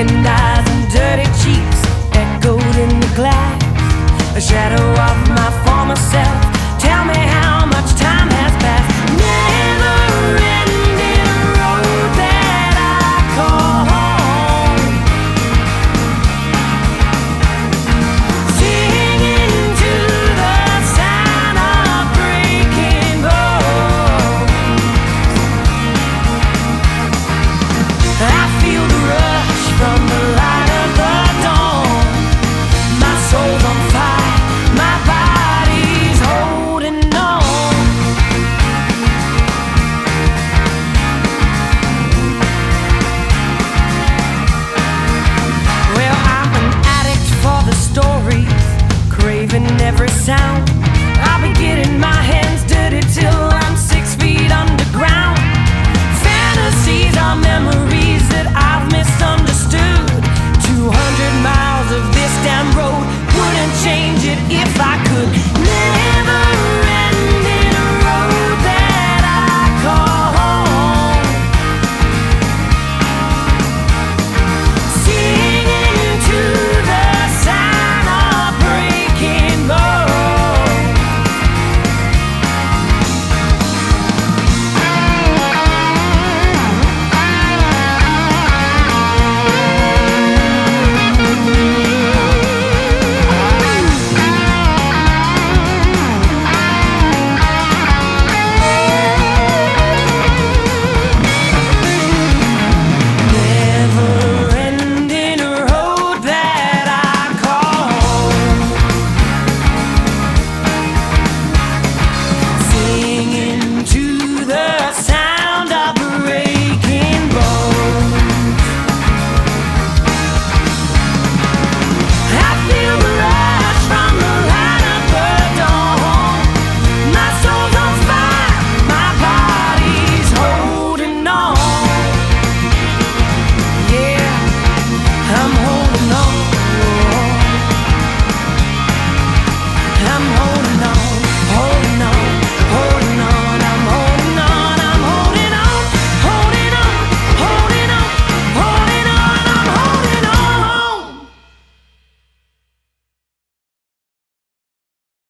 Blackened eyes and dirty cheeks echoed in the glass. A shadow of my former self